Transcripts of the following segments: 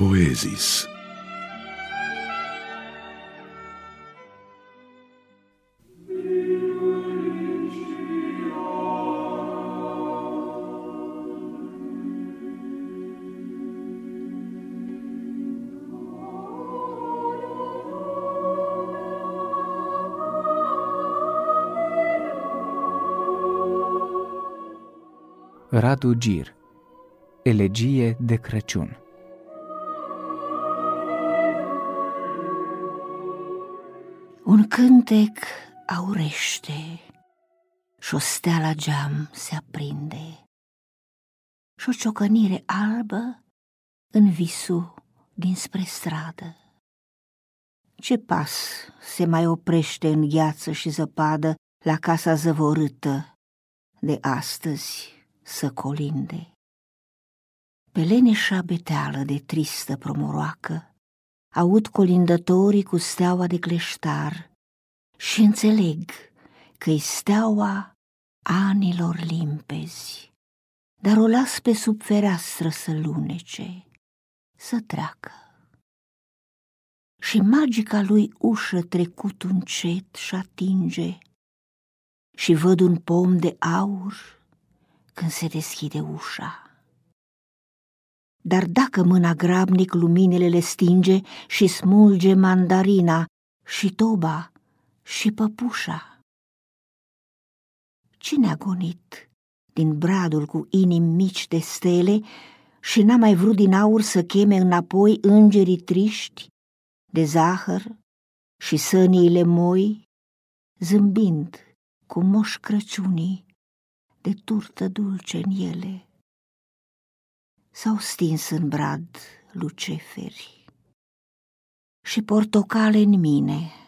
Poezis. Radu Gir Elegie de Crăciun cântec aurește și o stea la geam se aprinde și o ciocănire albă în visu dinspre stradă. Ce pas se mai oprește în gheață și zăpadă la casa zăvorâtă de astăzi să colinde. Pe leneșa beteală de tristă promoroacă, aud colindătorii cu steaua de cleștar și înțeleg că-i steaua anilor limpezi, dar o las pe sub fereastră să lunece, să treacă. Și magica lui ușă trecut încet și atinge și văd un pom de aur când se deschide ușa. Dar dacă mâna grabnic luminele le stinge și smulge mandarina și toba și păpușa, cine a gonit din bradul cu inimi mici de stele și n-a mai vrut din aur să cheme înapoi îngerii triști de zahăr și săniile moi, zâmbind cu moș Crăciunii de turtă dulce în ele. S-au stins în brad luceferi și portocale în mine,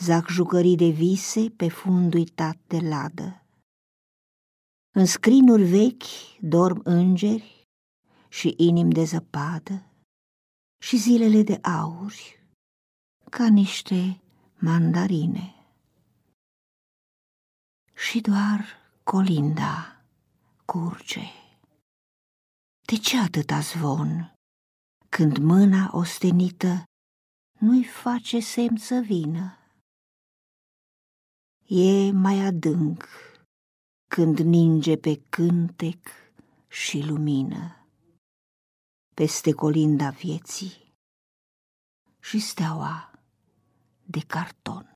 zac jucării de vise pe fund uitat de ladă. În scrinuri vechi dorm îngeri și inim de zăpadă și zilele de auri ca niște mandarine. Și doar colinda curge. De ce atâta zvon, când mâna ostenită nu-i face semn să vină? E mai adânc când ninge pe cântec și lumină peste colinda vieții și steaua de carton.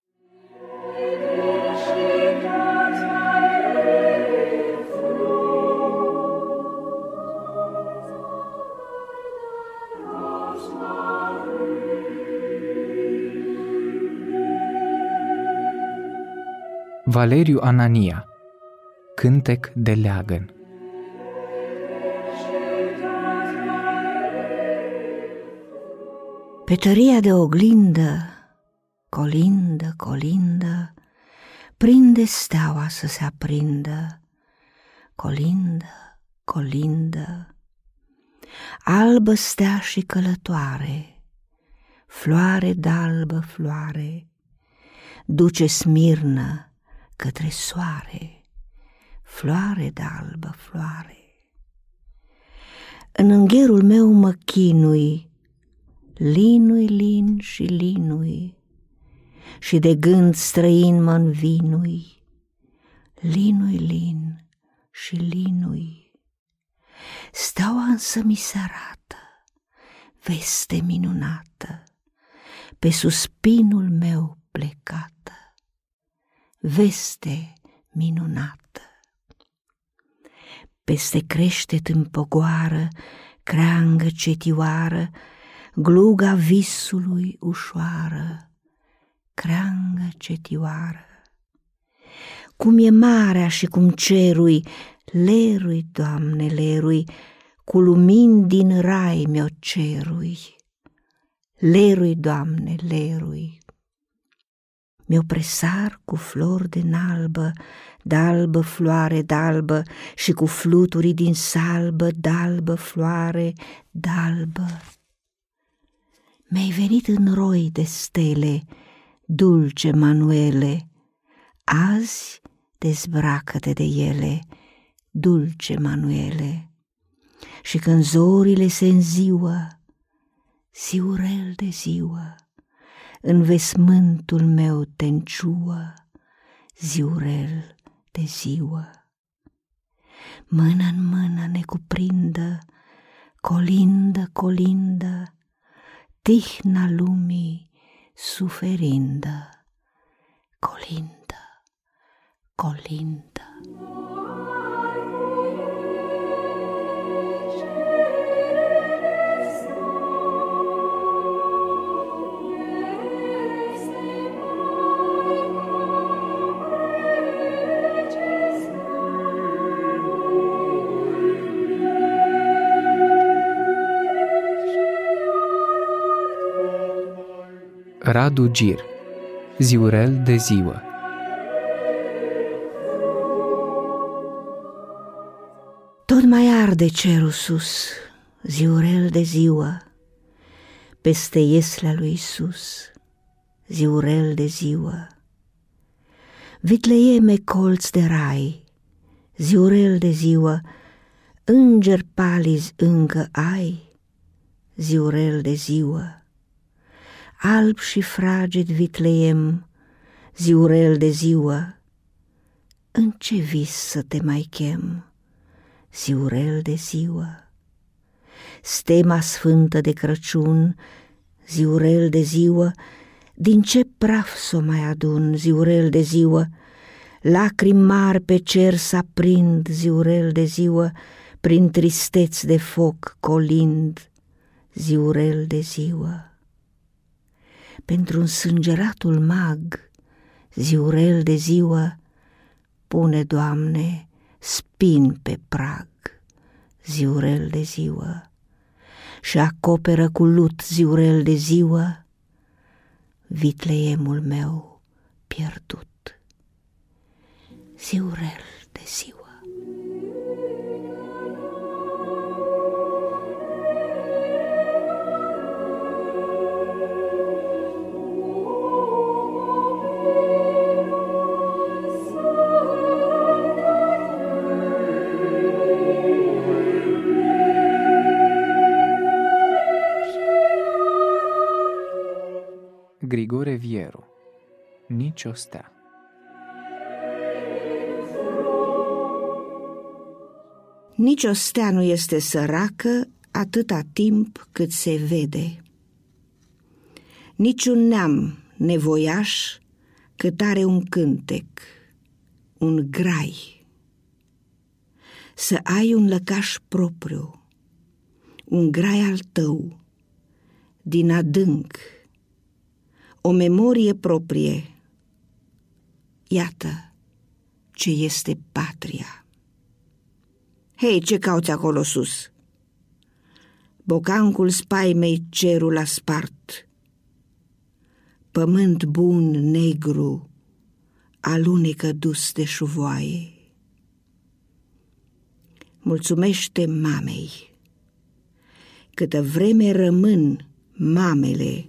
Valeriu Anania Cântec de leagăn. Pe tăria de oglindă, colindă, colindă, prinde steaua să se aprindă, colindă, colindă, albă stea și călătoare, floare d'albă floare, duce smirnă către soare, floare de albă floare. În îngherul meu mă chinui, linui lin și linui, și de gând străin mă învinui, linui lin și linui. Steaua însă mi se arată, veste minunată, pe suspinul meu plecat veste minunată. Peste creștet în pogoară, creangă cetioară, gluga visului ușoară, creangă cetioară. Cum e marea și cum cerui, lerui, Doamne, lerui, cu lumini din rai mi-o cerui. Lerui, Doamne, lerui, mi-o presar cu flori de nalbă, dalbă floare dalbă și cu fluturi din salbă, dalbă floare, dalbă. Mi-ai venit în roi de stele, dulce Manuele, azi dezbracă-te de ele, dulce Manuele. Și când zorile se înziuă, Ziurel de ziua, în vesmântul meu tenciuă, ziurel de ziua. Mână în mână ne cuprindă, colindă, colindă, tihna lumii suferindă, colindă, colindă. Radu Gir. Ziurel de ziua. Tot mai arde cerul sus, ziurel de ziua, peste ieslea lui Isus, ziurel de ziua. Vitleieme colț de rai, ziurel de ziua, înger palizi încă ai, ziurel de ziua alb și fraged vitleiem, ziurel de ziua, în ce vis să te mai chem, ziurel de ziua? Stema sfântă de Crăciun, ziurel de ziua, din ce praf s-o mai adun, ziurel de ziua, lacrimi mari pe cer s-aprind, ziurel de ziua, prin tristeți de foc colind, ziurel de ziua pentru un sângeratul mag, ziurel de ziua, pune, Doamne, spin pe prag, ziurel de ziua, și acoperă cu lut ziurel de ziua, vitleiemul meu pierdut, ziurel de ziua. Nici o stea Nici o stea nu este săracă atâta timp cât se vede. Niciun neam nevoiaș cât are un cântec, un grai. Să ai un lăcaș propriu, un grai al tău, din adânc, o memorie proprie. Iată ce este patria. Hei, ce cauți acolo sus? Bocancul spaimei cerul a spart. Pământ bun, negru, alunecă dus de șuvoaie. Mulțumește mamei. Câtă vreme rămân mamele